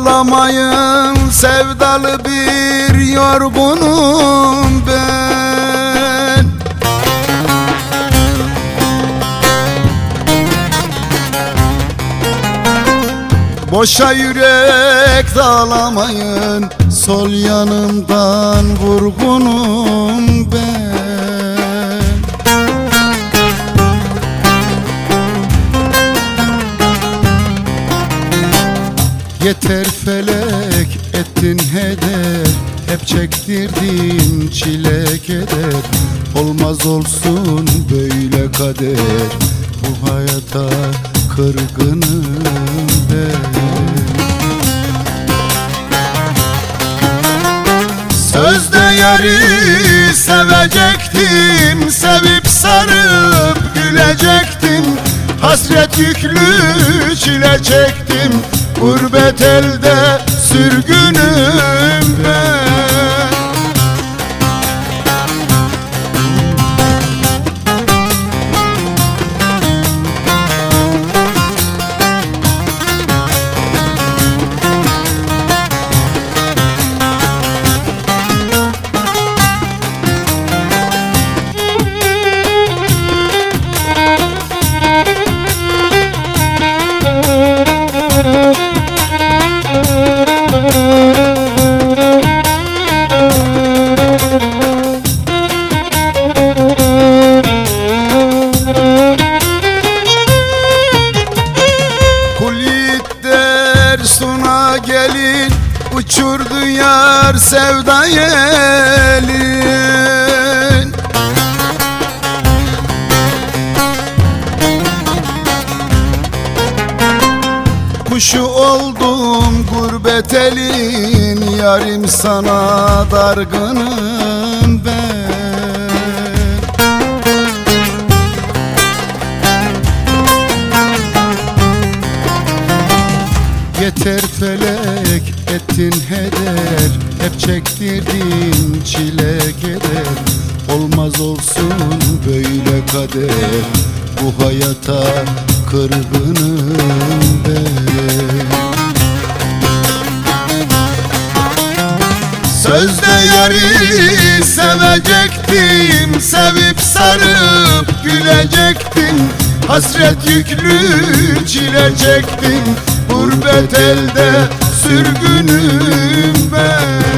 ağlamayın sevdalı bir yorgunum ben. Boşa yürek dağlamayın Sol yanımdan vurgunum Yeter felek ettin heder Hep çektirdin çile keder Olmaz olsun böyle kader. Bu hayata kırgınım ben. Sözde yarı sevecektim Sevip sarıp gülecektim. Hasret yüklü çile çektim Gurbet elde sürgünüm ben der suna gelin Uçurdu yar sevda yelin. Kuşu oldum gurbet elin Yarim sana dargınım ben Yeter felek ettin heder Hep çektirdin çile keder. Olmaz olsun böyle kader Bu hayata kırgınım ben. Sözde yarı sevecektim Sevip sarıp gülecektim. Hasret yüklü çile çektim Gurbet elde sürgünüm ben